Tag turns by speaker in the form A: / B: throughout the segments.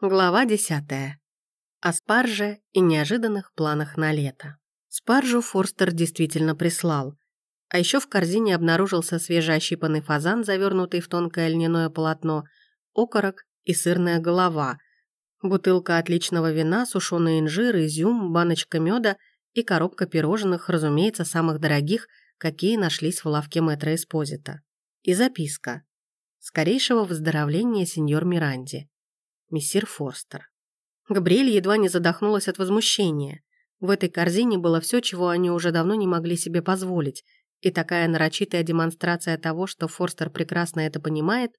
A: Глава десятая. О спарже и неожиданных планах на лето. Спаржу Форстер действительно прислал. А еще в корзине обнаружился свежеощипанный фазан, завернутый в тонкое льняное полотно, окорок и сырная голова, бутылка отличного вина, сушеный инжир, изюм, баночка меда и коробка пирожных, разумеется, самых дорогих, какие нашлись в лавке мэтра Эспозита. И записка. Скорейшего выздоровления сеньор Миранди мессир Форстер. Габриэль едва не задохнулась от возмущения. В этой корзине было все, чего они уже давно не могли себе позволить, и такая нарочитая демонстрация того, что Форстер прекрасно это понимает,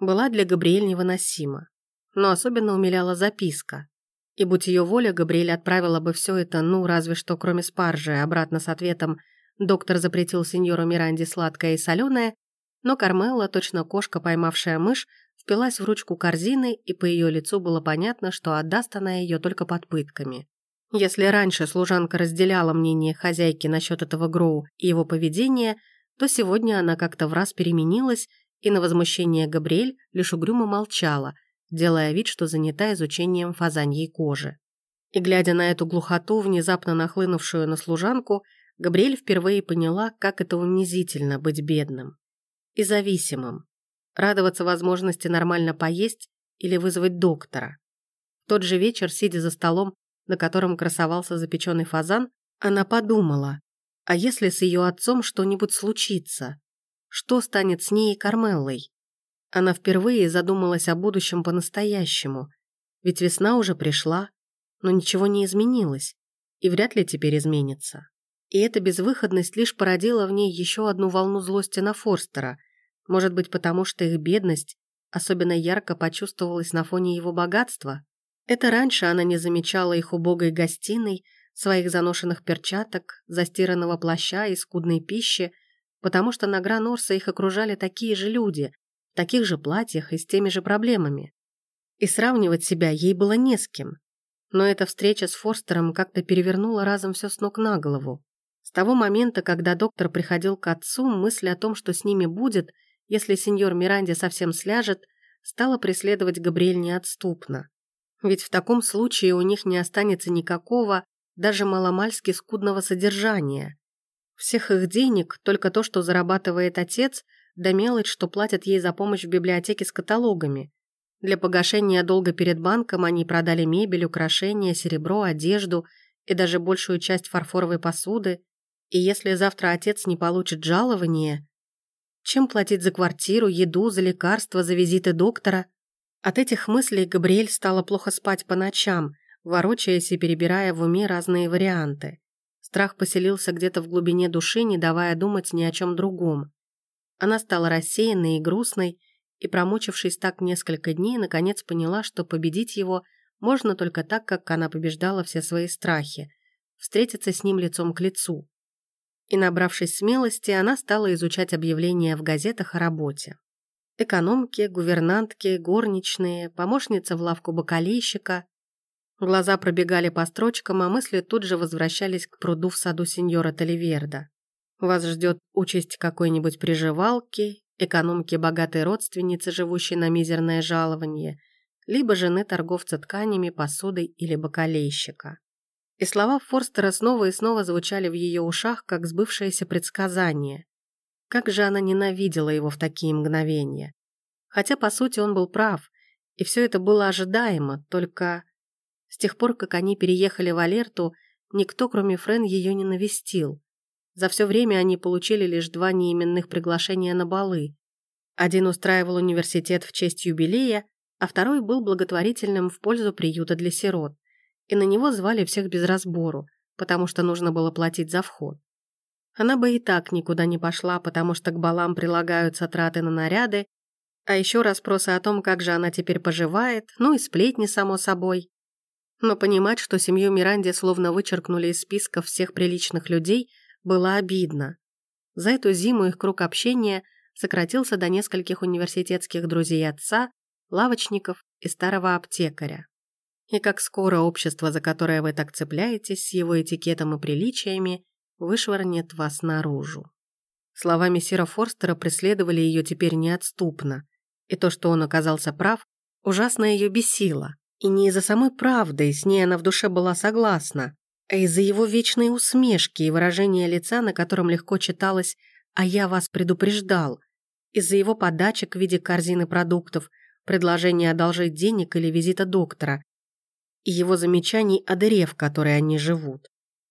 A: была для Габриэль невыносима. Но особенно умиляла записка. И будь ее воля, Габриэль отправила бы все это, ну, разве что кроме спаржи, обратно с ответом «Доктор запретил сеньору Миранде сладкое и соленое», но Кармелла, точно кошка, поймавшая мышь, впилась в ручку корзины, и по ее лицу было понятно, что отдаст она ее только под пытками. Если раньше служанка разделяла мнение хозяйки насчет этого Гроу и его поведения, то сегодня она как-то в раз переменилась, и на возмущение Габриэль лишь угрюмо молчала, делая вид, что занята изучением фазаньей кожи. И глядя на эту глухоту, внезапно нахлынувшую на служанку, Габриэль впервые поняла, как это унизительно быть бедным и зависимым, радоваться возможности нормально поесть или вызвать доктора. В тот же вечер, сидя за столом, на котором красовался запеченный фазан, она подумала, а если с ее отцом что-нибудь случится? Что станет с ней и Кармеллой? Она впервые задумалась о будущем по-настоящему, ведь весна уже пришла, но ничего не изменилось, и вряд ли теперь изменится. И эта безвыходность лишь породила в ней еще одну волну злости на Форстера – может быть, потому что их бедность особенно ярко почувствовалась на фоне его богатства? Это раньше она не замечала их убогой гостиной, своих заношенных перчаток, застиранного плаща и скудной пищи, потому что на Гранорса их окружали такие же люди, в таких же платьях и с теми же проблемами. И сравнивать себя ей было не с кем. Но эта встреча с Форстером как-то перевернула разом все с ног на голову. С того момента, когда доктор приходил к отцу, мысль о том, что с ними будет – если сеньор Миранди совсем сляжет, стала преследовать Габриэль неотступно. Ведь в таком случае у них не останется никакого, даже маломальски скудного содержания. Всех их денег, только то, что зарабатывает отец, да мелочь, что платят ей за помощь в библиотеке с каталогами. Для погашения долга перед банком они продали мебель, украшения, серебро, одежду и даже большую часть фарфоровой посуды. И если завтра отец не получит жалования, чем платить за квартиру, еду, за лекарства, за визиты доктора? От этих мыслей Габриэль стала плохо спать по ночам, ворочаясь и перебирая в уме разные варианты. Страх поселился где-то в глубине души, не давая думать ни о чем другом. Она стала рассеянной и грустной, и, промучившись так несколько дней, наконец поняла, что победить его можно только так, как она побеждала все свои страхи, встретиться с ним лицом к лицу и, набравшись смелости, она стала изучать объявления в газетах о работе. Экономки, гувернантки, горничные, помощница в лавку бакалейщика. Глаза пробегали по строчкам, а мысли тут же возвращались к пруду в саду сеньора Таливерда. Вас ждет участь какой-нибудь приживалки, экономки богатой родственницы, живущей на мизерное жалование, либо жены торговца тканями, посудой или бакалейщика и слова Форстера снова и снова звучали в ее ушах, как сбывшееся предсказание. Как же она ненавидела его в такие мгновения. Хотя, по сути, он был прав, и все это было ожидаемо, только с тех пор, как они переехали в Алерту, никто, кроме Френ, ее не навестил. За все время они получили лишь два неименных приглашения на балы. Один устраивал университет в честь юбилея, а второй был благотворительным в пользу приюта для сирот и на него звали всех без разбору, потому что нужно было платить за вход. Она бы и так никуда не пошла, потому что к балам прилагаются траты на наряды, а еще расспросы о том, как же она теперь поживает, ну и сплетни, само собой. Но понимать, что семью Миранди словно вычеркнули из списка всех приличных людей, было обидно. За эту зиму их круг общения сократился до нескольких университетских друзей отца, лавочников и старого аптекаря. И как скоро общество, за которое вы так цепляетесь, с его этикетом и приличиями, вышвырнет вас наружу. Словами Сира Форстера преследовали ее теперь неотступно, и то, что он оказался прав, ужасно ее бесило. И не из-за самой правды, с ней она в душе была согласна, а из-за его вечной усмешки и выражения лица, на котором легко читалось «А я вас предупреждал», из-за его подачек в виде корзины продуктов, предложения одолжить денег или визита доктора, и его замечаний о дыре, в которой они живут.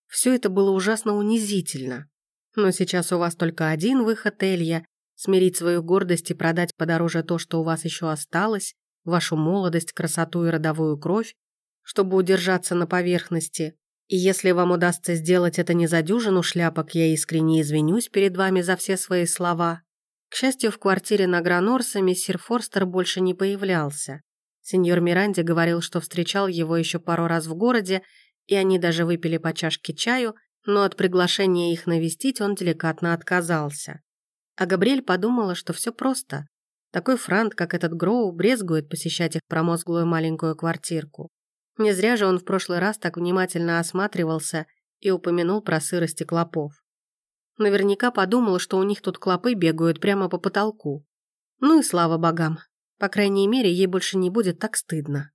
A: Все это было ужасно унизительно. Но сейчас у вас только один выход, Элья, смирить свою гордость и продать подороже то, что у вас еще осталось, вашу молодость, красоту и родовую кровь, чтобы удержаться на поверхности. И если вам удастся сделать это не за дюжину шляпок, я искренне извинюсь перед вами за все свои слова. К счастью, в квартире на Гранорса мистер Форстер больше не появлялся. Сеньор Миранди говорил, что встречал его еще пару раз в городе, и они даже выпили по чашке чаю, но от приглашения их навестить он деликатно отказался. А Габриэль подумала, что все просто. Такой франт, как этот Гроу, брезгует посещать их промозглую маленькую квартирку. Не зря же он в прошлый раз так внимательно осматривался и упомянул про сырости клопов. Наверняка подумал, что у них тут клопы бегают прямо по потолку. Ну и слава богам. По крайней мере, ей больше не будет так стыдно.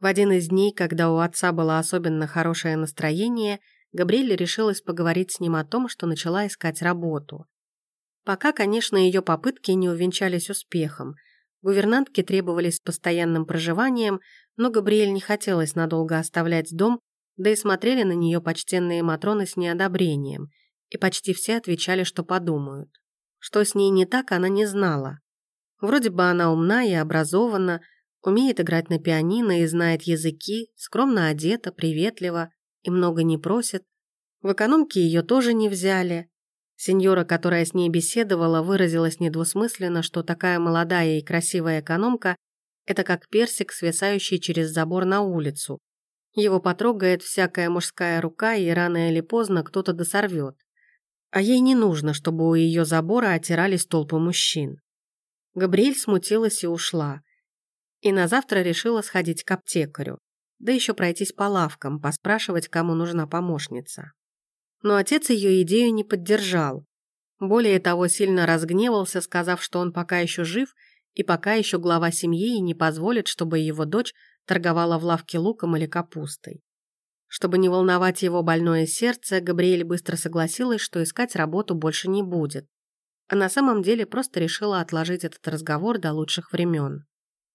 A: В один из дней, когда у отца было особенно хорошее настроение, Габриэль решилась поговорить с ним о том, что начала искать работу. Пока, конечно, ее попытки не увенчались успехом. Гувернантке требовались постоянным проживанием, но Габриэль не хотелось надолго оставлять дом, да и смотрели на нее почтенные матроны с неодобрением, и почти все отвечали, что подумают. Что с ней не так, она не знала. Вроде бы она умна и образована, умеет играть на пианино и знает языки, скромно одета, приветлива и много не просит. В экономке ее тоже не взяли. Сеньора, которая с ней беседовала, выразилась недвусмысленно, что такая молодая и красивая экономка – это как персик, свисающий через забор на улицу. Его потрогает всякая мужская рука, и рано или поздно кто-то досорвет. А ей не нужно, чтобы у ее забора отирались толпы мужчин. Габриэль смутилась и ушла. И на завтра решила сходить к аптекарю. Да еще пройтись по лавкам, поспрашивать, кому нужна помощница. Но отец ее идею не поддержал. Более того, сильно разгневался, сказав, что он пока еще жив и пока еще глава семьи и не позволит, чтобы его дочь торговала в лавке луком или капустой. Чтобы не волновать его больное сердце, Габриэль быстро согласилась, что искать работу больше не будет. А на самом деле просто решила отложить этот разговор до лучших времен.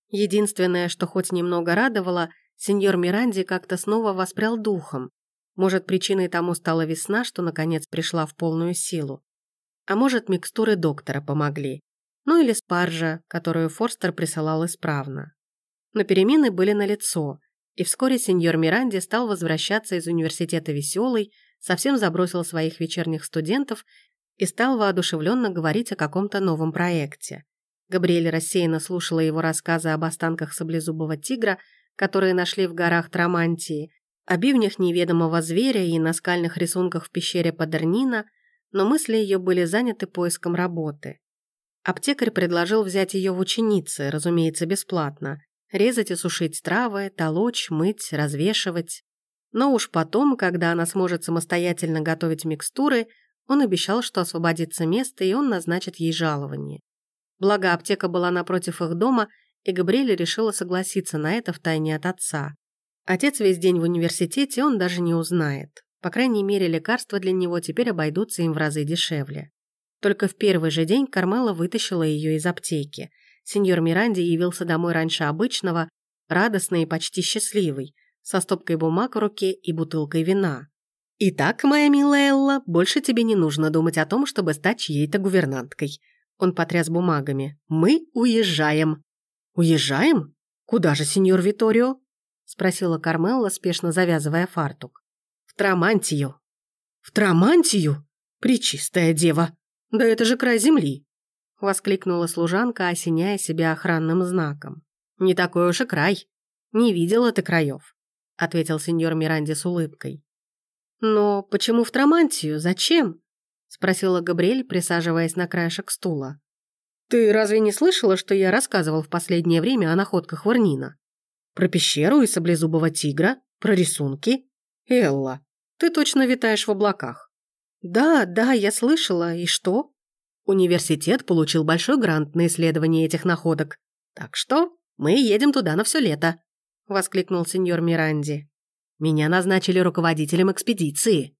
A: Единственное, что хоть немного радовало, сеньор Миранди как-то снова воспрял духом. Может, причиной тому стала весна, что наконец пришла в полную силу. А может, микстуры доктора помогли. Ну или спаржа, которую Форстер присылал исправно. Но перемены были налицо, и вскоре сеньор Миранди стал возвращаться из университета веселый, совсем забросил своих вечерних студентов и стал воодушевленно говорить о каком-то новом проекте. Габриэль рассеянно слушала его рассказы об останках саблезубого тигра, которые нашли в горах Трамантии, о бивнях неведомого зверя и на скальных рисунках в пещере Падернина, но мысли ее были заняты поиском работы. Аптекарь предложил взять ее в ученицы, разумеется, бесплатно, резать и сушить травы, толочь, мыть, развешивать. Но уж потом, когда она сможет самостоятельно готовить микстуры, он обещал, что освободится место, и он назначит ей жалование. Благо, аптека была напротив их дома, и Габриэля решила согласиться на это втайне от отца. Отец весь день в университете, он даже не узнает. По крайней мере, лекарства для него теперь обойдутся им в разы дешевле. Только в первый же день Кармела вытащила ее из аптеки. Сеньор Миранди явился домой раньше обычного, радостный и почти счастливый, со стопкой бумаг в руке и бутылкой вина. «Итак, моя милая Элла, больше тебе не нужно думать о том, чтобы стать чьей-то гувернанткой. Он потряс бумагами. «Мы уезжаем». «Уезжаем? Куда же, сеньор Виторио?» Спросила Кармелла, спешно завязывая фартук. «В Трамантию». «В Трамантию? Пречистая дева! Да это же край земли!» Воскликнула служанка, осеняя себя охранным знаком. «Не такой уж и край. Не видела ты краев», ответил сеньор Миранди с улыбкой. «Но почему в Трамантию? Зачем?» спросила Габриэль, присаживаясь на краешек стула. «Ты разве не слышала, что я рассказывал в последнее время о находках Варнина? Про пещеру и саблезубого тигра? Про рисунки? Элла, ты точно витаешь в облаках». «Да, да, я слышала. И что?» Университет получил большой грант на исследование этих находок. Так что Мы едем туда на все лето», — воскликнул сеньор Миранди. «Меня назначили руководителем экспедиции».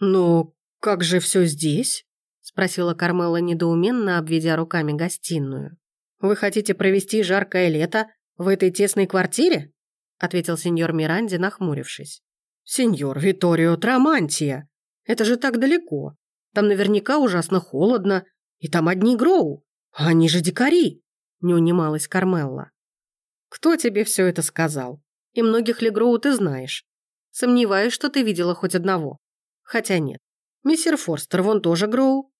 A: «Ну, как же все здесь?» — спросила Кармела недоуменно, обведя руками гостиную. «Вы хотите провести жаркое лето в этой тесной квартире?» — ответил сеньор Миранди, нахмурившись. «Сеньор Виторио Трамантия, это же так далеко. Там наверняка ужасно холодно, и там одни гроу. А они же дикари!» — не унималась Кармелла. «Кто тебе все это сказал? И многих ли гроу ты знаешь? Сомневаюсь, что ты видела хоть одного. Хотя нет. Мистер Форстер вон тоже гроу.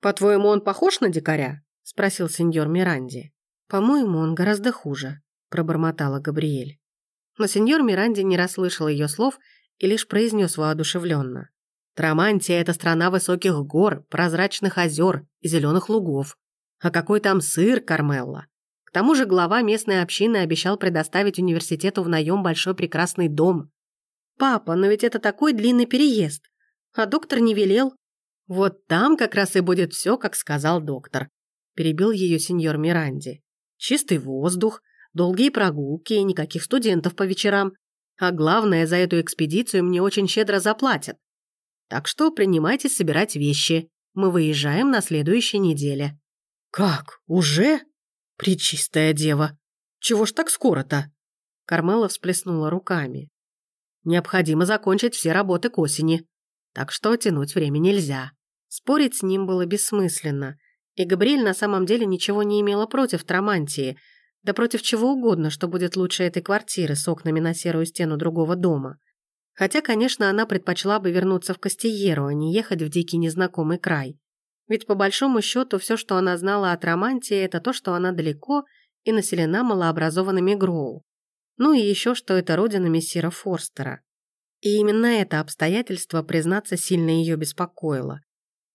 A: По-твоему, он похож на дикаря?» — спросил сеньор Миранди. «По-моему, он гораздо хуже», — пробормотала Габриэль. Но сеньор Миранди не расслышал ее слов и лишь произнес воодушевленно. «Трамантия — это страна высоких гор, прозрачных озер и зеленых лугов. А какой там сыр, Кармелла? К тому же глава местной общины обещал предоставить университету в наем большой прекрасный дом. «Папа, но ведь это такой длинный переезд. А доктор не велел». «Вот там как раз и будет все, как сказал доктор», — перебил ее сеньор Миранди. «Чистый воздух, долгие прогулки никаких студентов по вечерам. А главное, за эту экспедицию мне очень щедро заплатят. Так что принимайтесь собирать вещи. Мы выезжаем на следующей неделе». «Как? Уже? Пречистая дева! Чего ж так скоро-то?» Кармела всплеснула руками. «Необходимо закончить все работы к осени, так что тянуть время нельзя». Спорить с ним было бессмысленно, и Габриэль на самом деле ничего не имела против Трамантии, да против чего угодно, что будет лучше этой квартиры с окнами на серую стену другого дома. Хотя, конечно, она предпочла бы вернуться в Кастиеру, а не ехать в дикий незнакомый край. Ведь по большому счету все, что она знала от Романтии, это то, что она далеко и населена малообразованными Гроу. Ну и еще, что это родина мессира Форстера. И именно это обстоятельство, признаться, сильно ее беспокоило.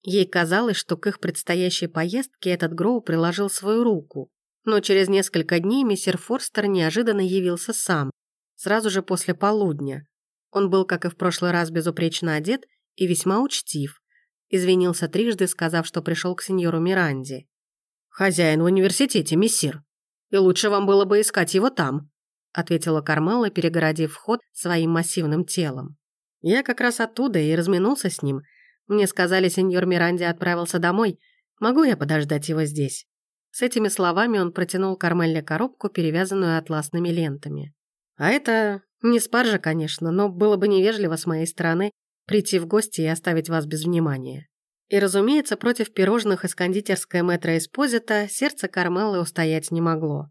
A: Ей казалось, что к их предстоящей поездке этот Гроу приложил свою руку, но через несколько дней мистер Форстер неожиданно явился сам, сразу же после полудня. Он был, как и в прошлый раз, безупречно одет и весьма учтив. Извинился трижды, сказав, что пришел к сеньору Миранди. «Хозяин в университете, мессир, и лучше вам было бы искать его там», ответила Кармела, перегородив вход своим массивным телом. «Я как раз оттуда и разминулся с ним. Мне сказали, сеньор Миранди отправился домой. Могу я подождать его здесь?» С этими словами он протянул Кармелле коробку, перевязанную атласными лентами. «А это не спаржа, конечно, но было бы невежливо с моей стороны прийти в гости и оставить вас без внимания». И, разумеется, против пирожных из кондитерской метро Эспозита сердце Кармеллы устоять не могло.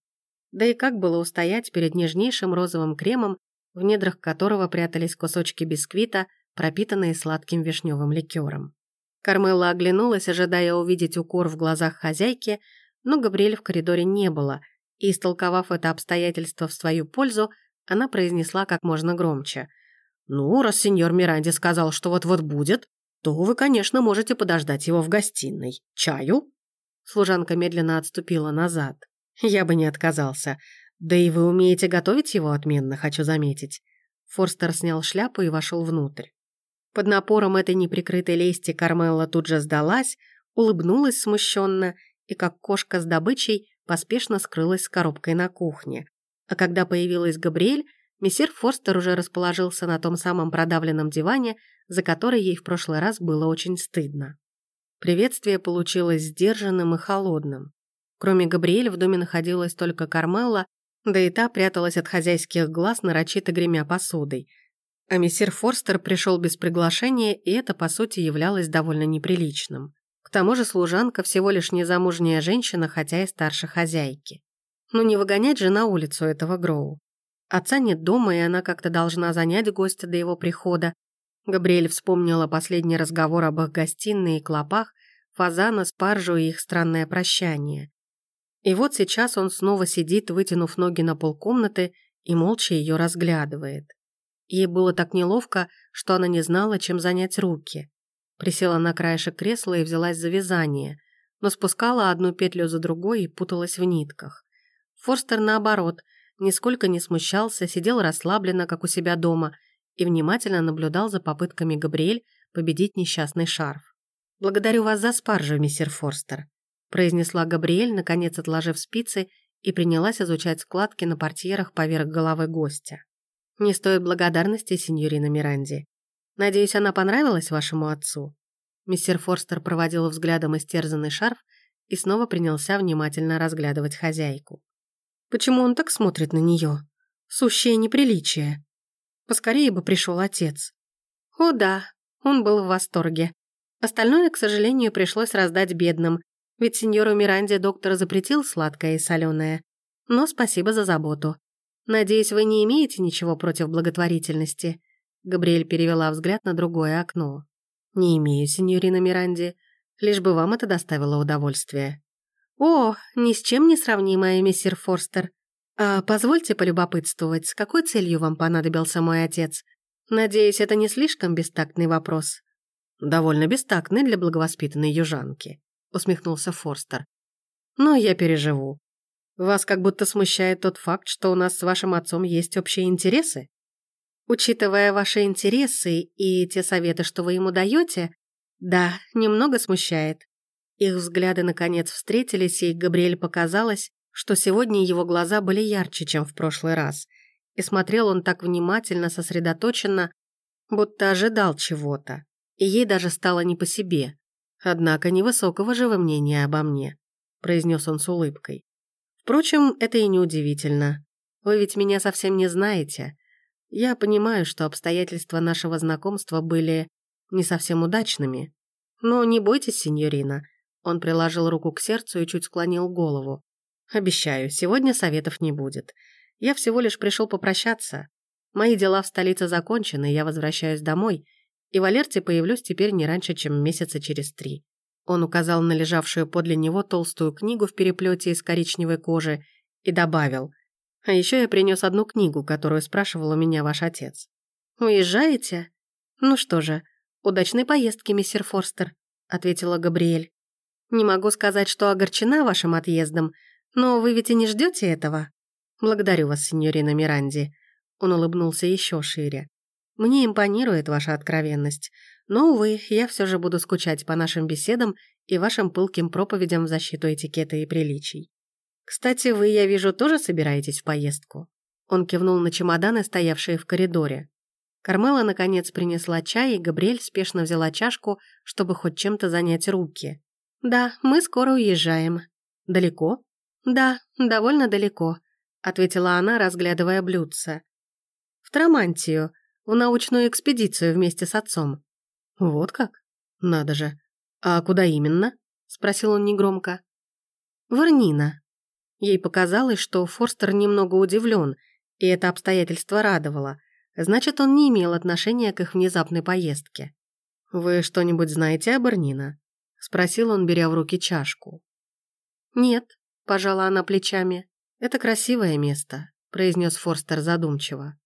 A: Да и как было устоять перед нежнейшим розовым кремом, в недрах которого прятались кусочки бисквита, пропитанные сладким вишневым ликером. Кармелла оглянулась, ожидая увидеть укор в глазах хозяйки, но Габриэль в коридоре не было, и, истолковав это обстоятельство в свою пользу, она произнесла как можно громче. «Ну, раз сеньор Миранди сказал, что вот-вот будет, то вы, конечно, можете подождать его в гостиной. Чаю?» Служанка медленно отступила назад. «Я бы не отказался. Да и вы умеете готовить его отменно, хочу заметить». Форстер снял шляпу и вошел внутрь. Под напором этой неприкрытой лести Кармелла тут же сдалась, улыбнулась смущенно и, как кошка с добычей, поспешно скрылась с коробкой на кухне. А когда появилась Габриэль, мессир Форстер уже расположился на том самом продавленном диване, за который ей в прошлый раз было очень стыдно. Приветствие получилось сдержанным и холодным. Кроме Габриэль в доме находилась только Кармелла, да и та пряталась от хозяйских глаз, нарочито гремя посудой. А мессир Форстер пришел без приглашения, и это, по сути, являлось довольно неприличным тому же служанка всего лишь незамужняя женщина, хотя и старше хозяйки. Но не выгонять же на улицу этого Гроу. Отца нет дома, и она как-то должна занять гостя до его прихода. Габриэль вспомнила последний разговор об их гостиной и клопах, фазана, спаржу и их странное прощание. И вот сейчас он снова сидит, вытянув ноги на полкомнаты и молча ее разглядывает. Ей было так неловко, что она не знала, чем занять руки. Присела на краешек кресла и взялась за вязание, но спускала одну петлю за другой и путалась в нитках. Форстер, наоборот, нисколько не смущался, сидел расслабленно, как у себя дома, и внимательно наблюдал за попытками Габриэль победить несчастный шарф. «Благодарю вас за спаржу, мистер Форстер», произнесла Габриэль, наконец отложив спицы и принялась изучать складки на портьерах поверх головы гостя. «Не стоит благодарности, сеньорина Миранди. Надеюсь, она понравилась вашему отцу?» Мистер Форстер проводил взглядом истерзанный шарф и снова принялся внимательно разглядывать хозяйку. «Почему он так смотрит на нее? Сущее неприличие. Поскорее бы пришел отец». «О да, он был в восторге. Остальное, к сожалению, пришлось раздать бедным, ведь сеньору Миранде доктор запретил сладкое и соленое. Но спасибо за заботу. Надеюсь, вы не имеете ничего против благотворительности?» Габриэль перевела взгляд на другое окно. «Не имею, сеньорина Миранди. Лишь бы вам это доставило удовольствие». «О, ни с чем не сравнимая, мистер Форстер. А позвольте полюбопытствовать, с какой целью вам понадобился мой отец? Надеюсь, это не слишком бестактный вопрос». «Довольно бестактный для благовоспитанной южанки», — усмехнулся Форстер. «Но я переживу. Вас как будто смущает тот факт, что у нас с вашим отцом есть общие интересы?» Учитывая ваши интересы и те советы, что вы ему даете, да, немного смущает. Их взгляды наконец встретились, и Габриэль показалось, что сегодня его глаза были ярче, чем в прошлый раз. И смотрел он так внимательно, сосредоточенно, будто ожидал чего-то. И ей даже стало не по себе. Однако невысокого же вы мнения обо мне, произнес он с улыбкой. Впрочем, это и не удивительно. Вы ведь меня совсем не знаете. Я понимаю, что обстоятельства нашего знакомства были не совсем удачными. Но не бойтесь, сеньорина. Он приложил руку к сердцу и чуть склонил голову. Обещаю, сегодня советов не будет. Я всего лишь пришел попрощаться. Мои дела в столице закончены, я возвращаюсь домой, и в Алерте появлюсь теперь не раньше, чем месяца через три. Он указал на лежавшую подле него толстую книгу в переплете из коричневой кожи и добавил – а еще я принес одну книгу, которую спрашивал у меня ваш отец. «Уезжаете?» «Ну что же, удачной поездки, мистер Форстер», — ответила Габриэль. «Не могу сказать, что огорчена вашим отъездом, но вы ведь и не ждете этого?» «Благодарю вас, сеньорина Миранди». Он улыбнулся еще шире. «Мне импонирует ваша откровенность, но, увы, я все же буду скучать по нашим беседам и вашим пылким проповедям в защиту этикета и приличий. «Кстати, вы, я вижу, тоже собираетесь в поездку?» Он кивнул на чемоданы, стоявшие в коридоре. Кармела, наконец, принесла чай, и Габриэль спешно взяла чашку, чтобы хоть чем-то занять руки. «Да, мы скоро уезжаем». «Далеко?» «Да, довольно далеко», — ответила она, разглядывая блюдце. «В Трамантию, в научную экспедицию вместе с отцом». «Вот как? Надо же. А куда именно?» — спросил он негромко. «В Ирнина», Ей показалось, что Форстер немного удивлен, и это обстоятельство радовало. Значит, он не имел отношения к их внезапной поездке. «Вы что-нибудь знаете об Эрнина?» — спросил он, беря в руки чашку. «Нет», — пожала она плечами. «Это красивое место», — произнес Форстер задумчиво.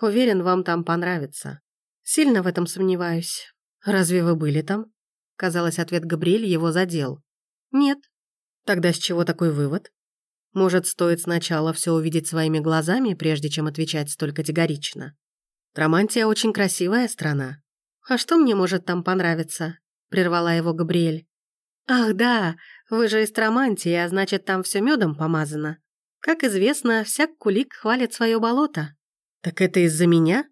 A: «Уверен, вам там понравится. Сильно в этом сомневаюсь. Разве вы были там?» Казалось, ответ Габриэль его задел. «Нет». «Тогда с чего такой вывод?» Может, стоит сначала все увидеть своими глазами, прежде чем отвечать столь категорично? Трамантия очень красивая страна. А что мне может там понравиться? Прервала его Габриэль. Ах, да, вы же из Трамантии, а значит, там все медом помазано. Как известно, всяк кулик хвалит свое болото. Так это из-за меня?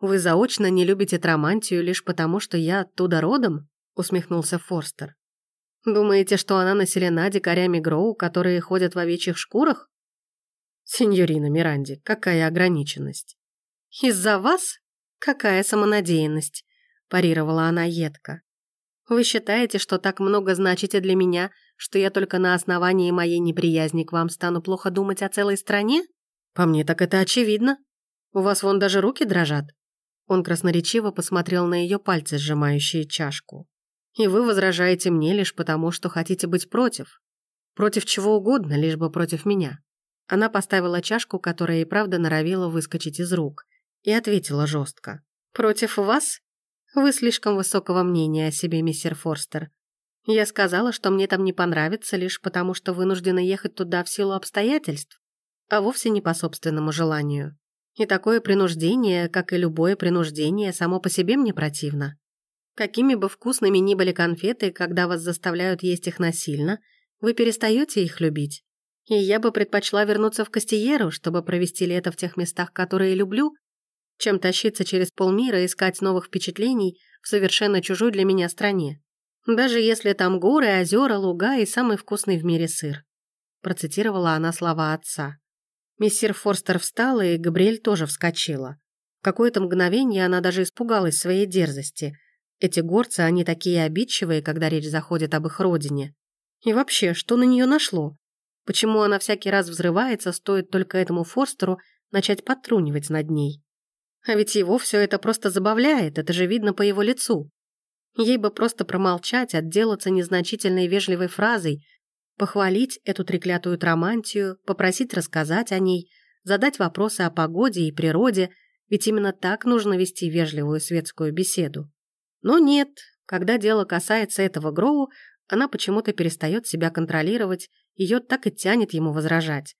A: Вы заочно не любите Трамантию лишь потому, что я оттуда родом? Усмехнулся Форстер. Думаете, что она населена дикарями Гроу, которые ходят в овечьих шкурах? Сеньорина Миранди, какая ограниченность. Из-за вас? Какая самонадеянность, парировала она едко. Вы считаете, что так много значите для меня, что я только на основании моей неприязни к вам стану плохо думать о целой стране? По мне так это очевидно. У вас вон даже руки дрожат. Он красноречиво посмотрел на ее пальцы, сжимающие чашку. И вы возражаете мне лишь потому, что хотите быть против. Против чего угодно, лишь бы против меня. Она поставила чашку, которая и правда норовила выскочить из рук, и ответила жестко. «Против вас? Вы слишком высокого мнения о себе, мистер Форстер. Я сказала, что мне там не понравится лишь потому, что вынуждена ехать туда в силу обстоятельств, а вовсе не по собственному желанию. И такое принуждение, как и любое принуждение, само по себе мне противно. Какими бы вкусными ни были конфеты, когда вас заставляют есть их насильно, вы перестаете их любить. И я бы предпочла вернуться в Кастиеру, чтобы провести лето в тех местах, которые люблю, чем тащиться через полмира и искать новых впечатлений в совершенно чужой для меня стране. Даже если там горы, озера, луга и самый вкусный в мире сыр. Процитировала она слова отца. Мессир Форстер встала, и Габриэль тоже вскочила. В какое-то мгновение она даже испугалась своей дерзости. Эти горцы, они такие обидчивые, когда речь заходит об их родине. И вообще, что на нее нашло? Почему она всякий раз взрывается, стоит только этому Форстеру начать подтрунивать над ней? А ведь его все это просто забавляет, это же видно по его лицу. Ей бы просто промолчать, отделаться незначительной вежливой фразой, похвалить эту треклятую тромантию, попросить рассказать о ней, задать вопросы о погоде и природе, ведь именно так нужно вести вежливую светскую беседу. Но нет, когда дело касается этого Гроу, она почему-то перестает себя контролировать, ее так и тянет ему возражать.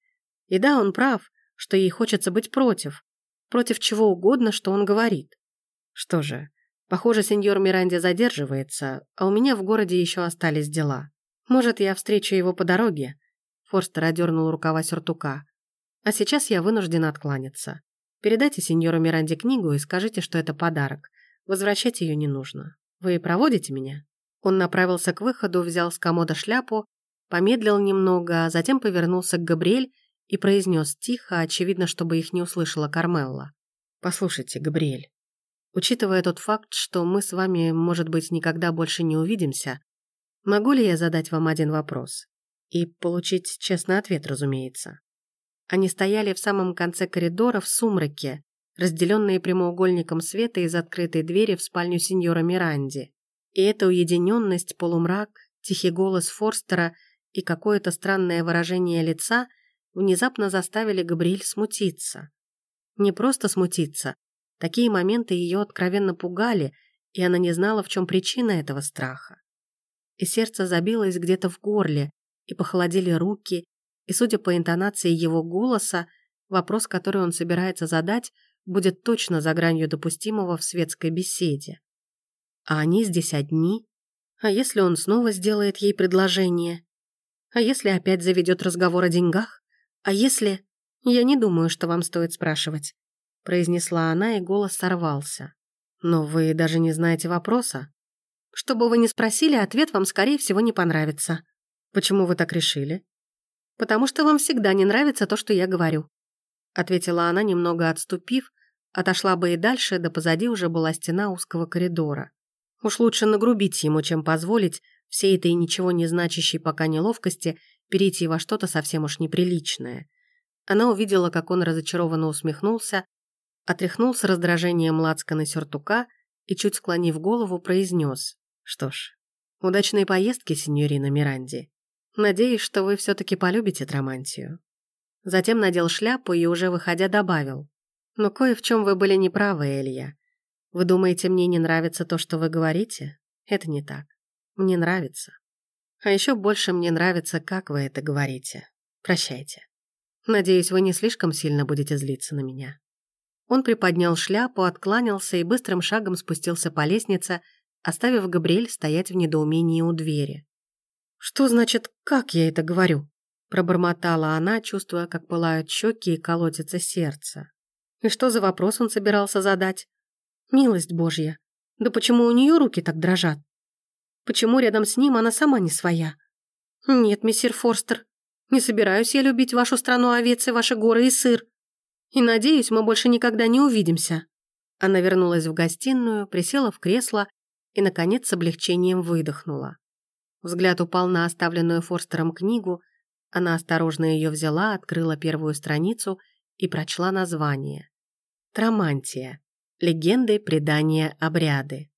A: И да, он прав, что ей хочется быть против, против чего угодно, что он говорит. Что же, похоже, сеньор Миранди задерживается, а у меня в городе еще остались дела. Может, я встречу его по дороге?» Форстер одернул рукава сюртука. «А сейчас я вынуждена откланяться. Передайте сеньору Миранде книгу и скажите, что это подарок. Возвращать ее не нужно. Вы проводите меня?» Он направился к выходу, взял с комода шляпу, помедлил немного, а затем повернулся к Габриэль и произнес тихо, очевидно, чтобы их не услышала Кармелла. «Послушайте, Габриэль, учитывая тот факт, что мы с вами, может быть, никогда больше не увидимся, Могу ли я задать вам один вопрос? И получить честный ответ, разумеется. Они стояли в самом конце коридора в сумраке, разделенные прямоугольником света из открытой двери в спальню сеньора Миранди. И эта уединенность, полумрак, тихий голос Форстера и какое-то странное выражение лица внезапно заставили Габриэль смутиться. Не просто смутиться. Такие моменты ее откровенно пугали, и она не знала, в чем причина этого страха и сердце забилось где-то в горле, и похолодели руки, и, судя по интонации его голоса, вопрос, который он собирается задать, будет точно за гранью допустимого в светской беседе. А они здесь одни? А если он снова сделает ей предложение? А если опять заведет разговор о деньгах? А если... Я не думаю, что вам стоит спрашивать, произнесла она, и голос сорвался. Но вы даже не знаете вопроса. Что бы вы ни спросили, ответ вам, скорее всего, не понравится. Почему вы так решили? Потому что вам всегда не нравится то, что я говорю. Ответила она, немного отступив, отошла бы и дальше, да позади уже была стена узкого коридора. Уж лучше нагрубить ему, чем позволить всей этой ничего не значащей пока неловкости перейти во что-то совсем уж неприличное. Она увидела, как он разочарованно усмехнулся, отряхнул с раздражением лацкана сюртука и, чуть склонив голову, произнес что ж, удачной поездки, сеньорина Миранди. Надеюсь, что вы все-таки полюбите Тромантию. Затем надел шляпу и, уже выходя, добавил. Но кое в чем вы были неправы, Элья. Вы думаете, мне не нравится то, что вы говорите? Это не так. Мне нравится. А еще больше мне нравится, как вы это говорите. Прощайте. Надеюсь, вы не слишком сильно будете злиться на меня. Он приподнял шляпу, откланялся и быстрым шагом спустился по лестнице, оставив Габриэль стоять в недоумении у двери. «Что значит, как я это говорю?» Пробормотала она, чувствуя, как пылают щеки и колотится сердце. И что за вопрос он собирался задать? Милость Божья, да почему у нее руки так дрожат? Почему рядом с ним она сама не своя? Нет, мессир Форстер, не собираюсь я любить вашу страну овец и ваши горы и сыр. И надеюсь, мы больше никогда не увидимся. Она вернулась в гостиную, присела в кресло и, наконец, с облегчением выдохнула. Взгляд упал на оставленную Форстером книгу, она осторожно ее взяла, открыла первую страницу и прочла название. «Тромантия. Легенды, предания, обряды».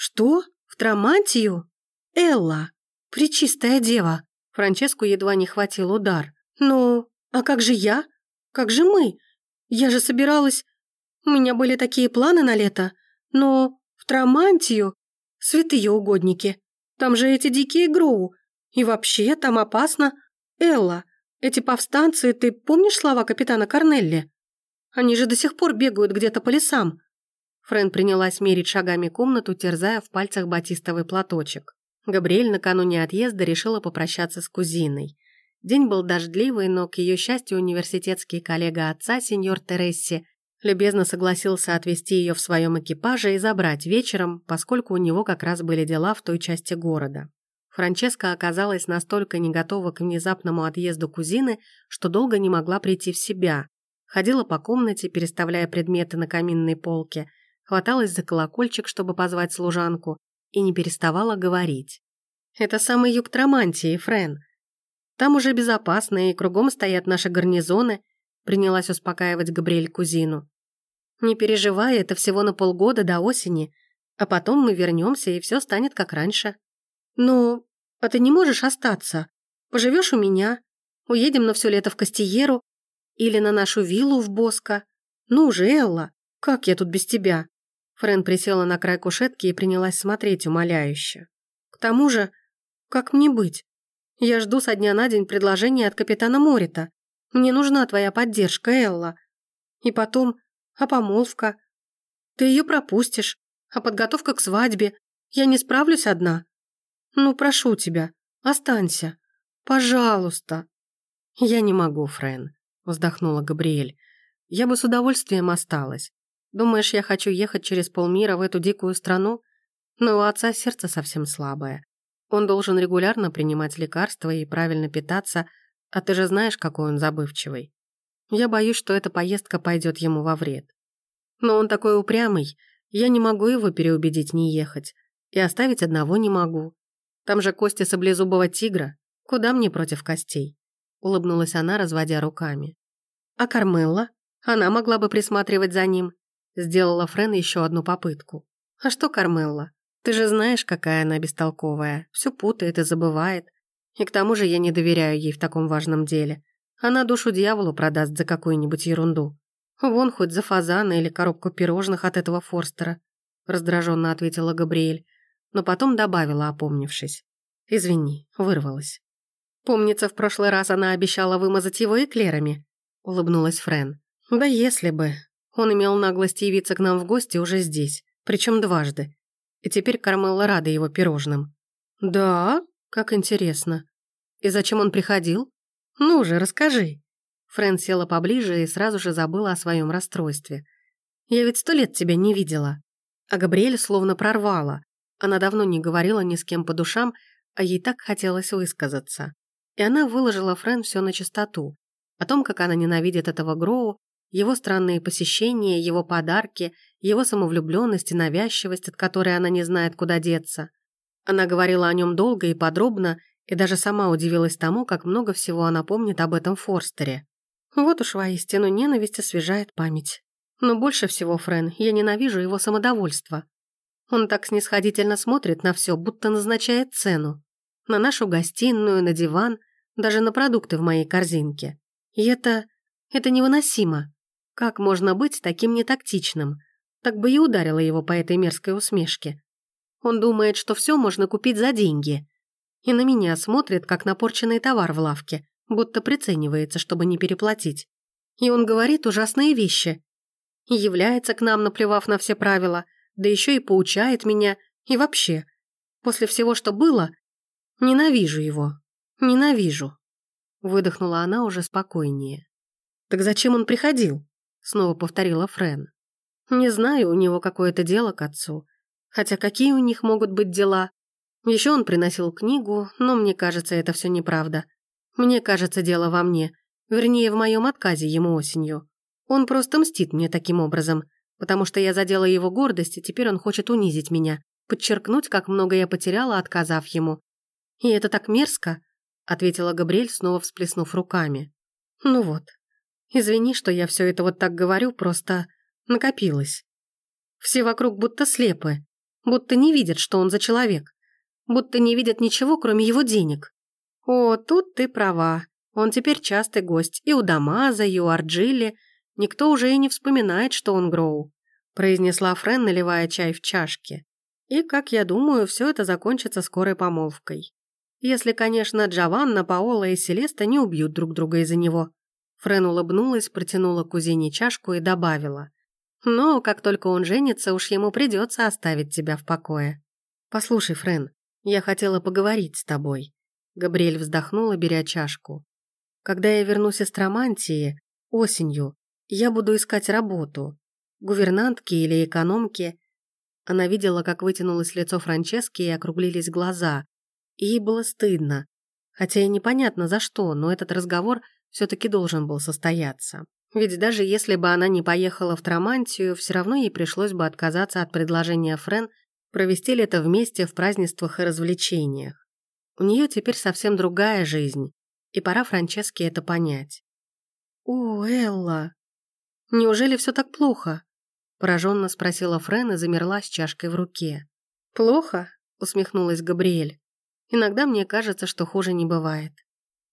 A: «Что? В Тромантию? Элла! Пречистая дева!» Франческу едва не хватил удар. «Ну, а как же я? Как же мы? Я же собиралась... У меня были такие планы на лето. Но в Тромантию? Святые угодники. Там же эти дикие гроу. И вообще там опасно. Элла, эти повстанцы, ты помнишь слова капитана Корнелли? Они же до сих пор бегают где-то по лесам. Френ принялась мерить шагами комнату, терзая в пальцах батистовый платочек. Габриэль накануне отъезда решила попрощаться с кузиной. День был дождливый, но, к ее счастью, университетский коллега отца, сеньор Тересси, любезно согласился отвезти ее в своем экипаже и забрать вечером, поскольку у него как раз были дела в той части города. Франческа оказалась настолько не готова к внезапному отъезду кузины, что долго не могла прийти в себя. Ходила по комнате, переставляя предметы на каминной полке, хваталась за колокольчик, чтобы позвать служанку, и не переставала говорить. «Это самый юг Тромантии, Френ. Там уже безопасно, и кругом стоят наши гарнизоны», принялась успокаивать Габриэль кузину. «Не переживай, это всего на полгода до осени, а потом мы вернемся, и все станет как раньше». «Ну, а ты не можешь остаться? Поживешь у меня? Уедем на все лето в Кастиеру? Или на нашу виллу в Боско? Ну же, Элла, как я тут без тебя?» Френ присела на край кушетки и принялась смотреть умоляюще. «К тому же, как мне быть? Я жду со дня на день предложения от капитана Морита. Мне нужна твоя поддержка, Элла. И потом, а помолвка? Ты ее пропустишь. А подготовка к свадьбе? Я не справлюсь одна. Ну, прошу тебя, останься. Пожалуйста. Я не могу, Френ, вздохнула Габриэль. Я бы с удовольствием осталась. Думаешь, я хочу ехать через полмира в эту дикую страну? Но у отца сердце совсем слабое. Он должен регулярно принимать лекарства и правильно питаться, а ты же знаешь, какой он забывчивый. Я боюсь, что эта поездка пойдет ему во вред. Но он такой упрямый, я не могу его переубедить не ехать. И оставить одного не могу. Там же кости саблезубого тигра. Куда мне против костей?» Улыбнулась она, разводя руками. «А Кармелла? Она могла бы присматривать за ним». Сделала Френ еще одну попытку. «А что Кармелла? Ты же знаешь, какая она бестолковая, все путает и забывает. И к тому же я не доверяю ей в таком важном деле. Она душу дьяволу продаст за какую-нибудь ерунду. Вон хоть за фазана или коробку пирожных от этого Форстера», раздраженно ответила Габриэль, но потом добавила, опомнившись. «Извини, вырвалась». «Помнится, в прошлый раз она обещала вымазать его эклерами», улыбнулась Френ. «Да если бы. Он имел наглость явиться к нам в гости уже здесь, причем дважды и теперь Кармелла рада его пирожным. «Да? Как интересно. И зачем он приходил? Ну же, расскажи». Фрэн села поближе и сразу же забыла о своем расстройстве. «Я ведь сто лет тебя не видела». А Габриэль словно прорвала. Она давно не говорила ни с кем по душам, а ей так хотелось высказаться. И она выложила Фрэн все на чистоту. О том, как она ненавидит этого Гроу, его странные посещения, его подарки, его самовлюбленность и навязчивость, от которой она не знает, куда деться. Она говорила о нем долго и подробно, и даже сама удивилась тому, как много всего она помнит об этом Форстере. Вот уж воистину ненависть освежает память. Но больше всего, Френ, я ненавижу его самодовольство. Он так снисходительно смотрит на все, будто назначает цену. На нашу гостиную, на диван, даже на продукты в моей корзинке. И это... это невыносимо. Как можно быть таким нетактичным? Так бы и ударила его по этой мерзкой усмешке. Он думает, что все можно купить за деньги. И на меня смотрит, как на порченный товар в лавке, будто приценивается, чтобы не переплатить. И он говорит ужасные вещи. И является к нам, наплевав на все правила, да еще и поучает меня, и вообще. После всего, что было, ненавижу его. Ненавижу. Выдохнула она уже спокойнее. Так зачем он приходил? Снова повторила Френ. Не знаю, у него какое-то дело к отцу. Хотя какие у них могут быть дела? Еще он приносил книгу, но мне кажется, это все неправда. Мне кажется, дело во мне. Вернее, в моем отказе ему осенью. Он просто мстит мне таким образом, потому что я задела его гордость, и теперь он хочет унизить меня, подчеркнуть, как много я потеряла, отказав ему. И это так мерзко, ответила Габриэль, снова всплеснув руками. Ну вот, Извини, что я все это вот так говорю, просто накопилось. Все вокруг будто слепы, будто не видят, что он за человек, будто не видят ничего, кроме его денег. О, тут ты права. Он теперь частый гость и у Дамаза, и у Арджилли. Никто уже и не вспоминает, что он Гроу, произнесла Френ, наливая чай в чашке. И, как я думаю, все это закончится скорой помолвкой. Если, конечно, Джованна, Паола и Селеста не убьют друг друга из-за него. Френ улыбнулась, протянула кузине чашку и добавила. «Но как только он женится, уж ему придется оставить тебя в покое». «Послушай, Френ, Я хотела поговорить с тобой. Габриэль вздохнула, беря чашку. Когда я вернусь из Тромантии, осенью, я буду искать работу. Гувернантки или экономки. Она видела, как вытянулось лицо Франчески и округлились глаза. И ей было стыдно. Хотя и непонятно за что, но этот разговор все-таки должен был состояться. Ведь даже если бы она не поехала в Тромантию, все равно ей пришлось бы отказаться от предложения Френ провести лето вместе в празднествах и развлечениях. У нее теперь совсем другая жизнь, и пора Франческе это понять. «О, Элла! Неужели все так плохо?» пораженно спросила Френ и замерла с чашкой в руке. «Плохо?» — усмехнулась Габриэль. «Иногда мне кажется, что хуже не бывает».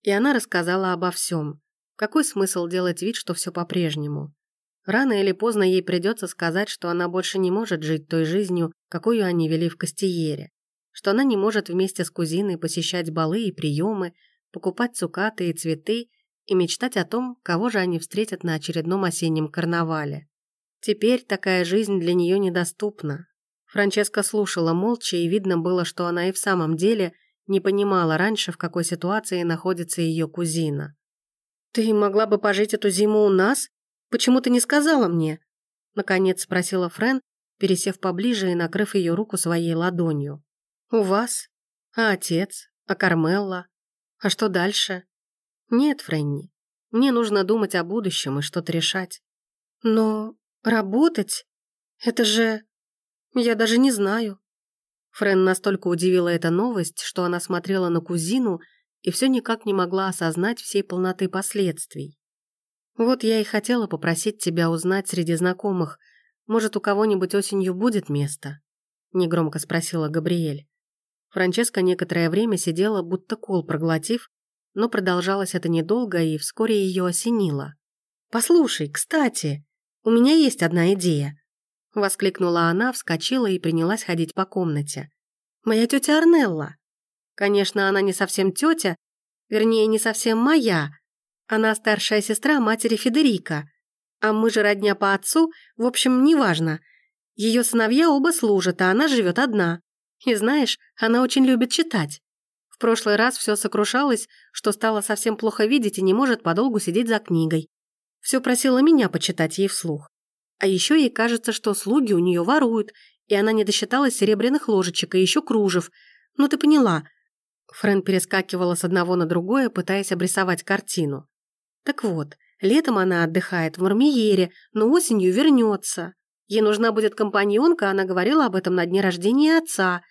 A: И она рассказала обо всем. Какой смысл делать вид, что все по-прежнему? Рано или поздно ей придется сказать, что она больше не может жить той жизнью, какую они вели в Кастиере, что она не может вместе с кузиной посещать балы и приемы, покупать цукаты и цветы и мечтать о том, кого же они встретят на очередном осеннем карнавале. Теперь такая жизнь для нее недоступна. Франческа слушала молча, и видно было, что она и в самом деле не понимала раньше, в какой ситуации находится ее кузина. «Ты могла бы пожить эту зиму у нас? Почему ты не сказала мне?» Наконец спросила Френ, пересев поближе и накрыв ее руку своей ладонью. «У вас? А отец? А Кармелла? А что дальше?» «Нет, Френни, мне нужно думать о будущем и что-то решать». «Но работать? Это же... Я даже не знаю». Френ настолько удивила эта новость, что она смотрела на кузину и все никак не могла осознать всей полноты последствий. «Вот я и хотела попросить тебя узнать среди знакомых, может, у кого-нибудь осенью будет место?» Негромко спросила Габриэль. Франческа некоторое время сидела, будто кол проглотив, но продолжалось это недолго, и вскоре ее осенило. «Послушай, кстати, у меня есть одна идея!» Воскликнула она, вскочила и принялась ходить по комнате. «Моя тетя Арнелла. Конечно, она не совсем тетя, вернее, не совсем моя. Она старшая сестра матери Федерика. А мы же родня по отцу, в общем, неважно. Ее сыновья оба служат, а она живет одна. И знаешь, она очень любит читать. В прошлый раз все сокрушалось, что стало совсем плохо видеть и не может подолгу сидеть за книгой. Все просила меня почитать ей вслух. А еще ей кажется, что слуги у нее воруют, и она не досчиталась серебряных ложечек и еще кружев. Ну ты поняла, Френ перескакивала с одного на другое, пытаясь обрисовать картину. Так вот, летом она отдыхает в Мармиере, но осенью вернется. Ей нужна будет компаньонка, она говорила об этом на дне рождения отца.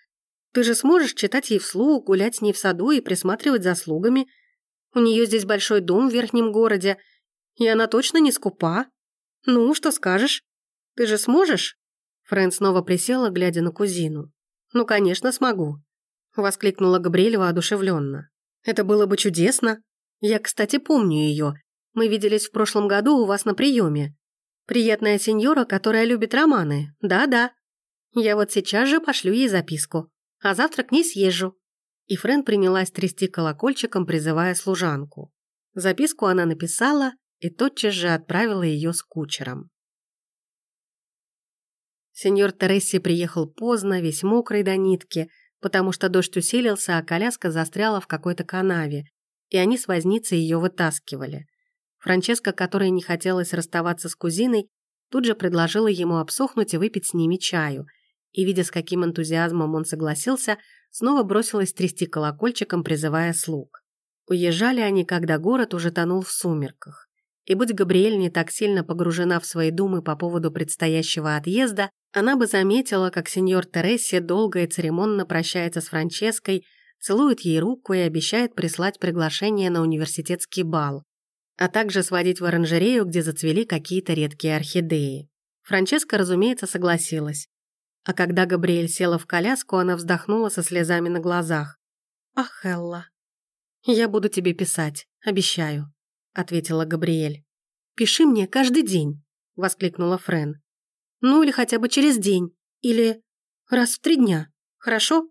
A: Ты же сможешь читать ей вслух, гулять с ней в саду и присматривать за слугами. У нее здесь большой дом в верхнем городе, и она точно не скупа. Ну, что скажешь? Ты же сможешь?» Френ снова присела, глядя на кузину. «Ну, конечно, смогу. Воскликнула Габриэль воодушевленно. «Это было бы чудесно. Я, кстати, помню ее. Мы виделись в прошлом году у вас на приеме. Приятная сеньора, которая любит романы. Да-да. Я вот сейчас же пошлю ей записку, а завтра к ней съезжу». И Френ принялась трясти колокольчиком, призывая служанку. Записку она написала и тотчас же отправила ее с кучером. Сеньор Тересси приехал поздно, весь мокрый до нитки, потому что дождь усилился, а коляска застряла в какой-то канаве, и они с возницей ее вытаскивали. Франческа, которой не хотелось расставаться с кузиной, тут же предложила ему обсохнуть и выпить с ними чаю, и, видя, с каким энтузиазмом он согласился, снова бросилась трясти колокольчиком, призывая слуг. Уезжали они, когда город уже тонул в сумерках. И будь Габриэль не так сильно погружена в свои думы по поводу предстоящего отъезда, она бы заметила, как сеньор Тересси долго и церемонно прощается с Франческой, целует ей руку и обещает прислать приглашение на университетский бал, а также сводить в оранжерею, где зацвели какие-то редкие орхидеи. Франческа, разумеется, согласилась. А когда Габриэль села в коляску, она вздохнула со слезами на глазах. «Ах, Элла, я буду тебе писать, обещаю», — ответила Габриэль. «Пиши мне каждый день», — воскликнула Френ. Ну или хотя бы через день. Или раз в три дня. Хорошо?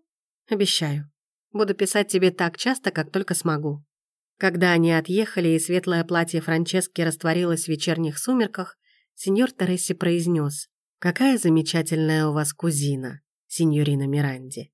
A: Обещаю. Буду писать тебе так часто, как только смогу». Когда они отъехали, и светлое платье Франчески растворилось в вечерних сумерках, сеньор Тересси произнес «Какая замечательная у вас кузина, сеньорина Миранди».